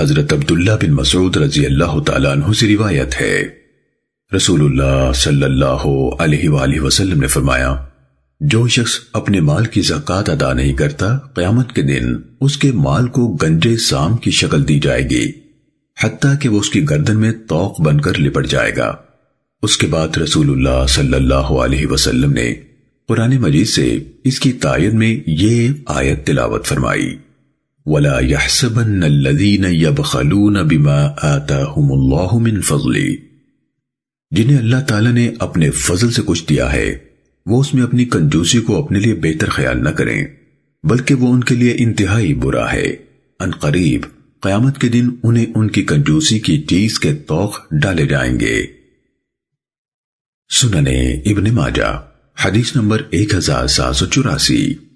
حضرت عبداللہ بن مسعود رضی اللہ تعالیٰ عنہ سے روایت ہے۔ رسول اللہ صلی اللہ علیہ وآلہ وسلم نے فرمایا، جو شخص اپنے مال کی زکاة ادا نہیں کرتا، قیامت کے دن اس کے مال کو گنجے سام کی شکل دی جائے گی، حتیٰ کہ وہ اس کی گردن میں توق بن کر لپٹ جائے گا۔ اس کے بعد رسول اللہ صلی اللہ علیہ وسلم نے قرآن مجید سے اس کی تائید میں یہ آیت تلاوت فرمائی۔ ولا يحسبن الذين يبخلون بما آتاهم الله من فضله۔ جنہیں اللہ تعالیٰ نے اپنے فضل سے کچھ دیا ہے، وہ اس میں اپنی کنجوسی کو اپنے لیے بہتر خیال نہ کریں، بلکہ وہ ان کے لیے انتہائی برا ہے۔ ان قریب قیامت کے دن انہیں ان کی کنجوسی کی چیز کے توخ ڈالے جائیں گے۔ سننے ابن ماجہ، حدیث نمبر 1784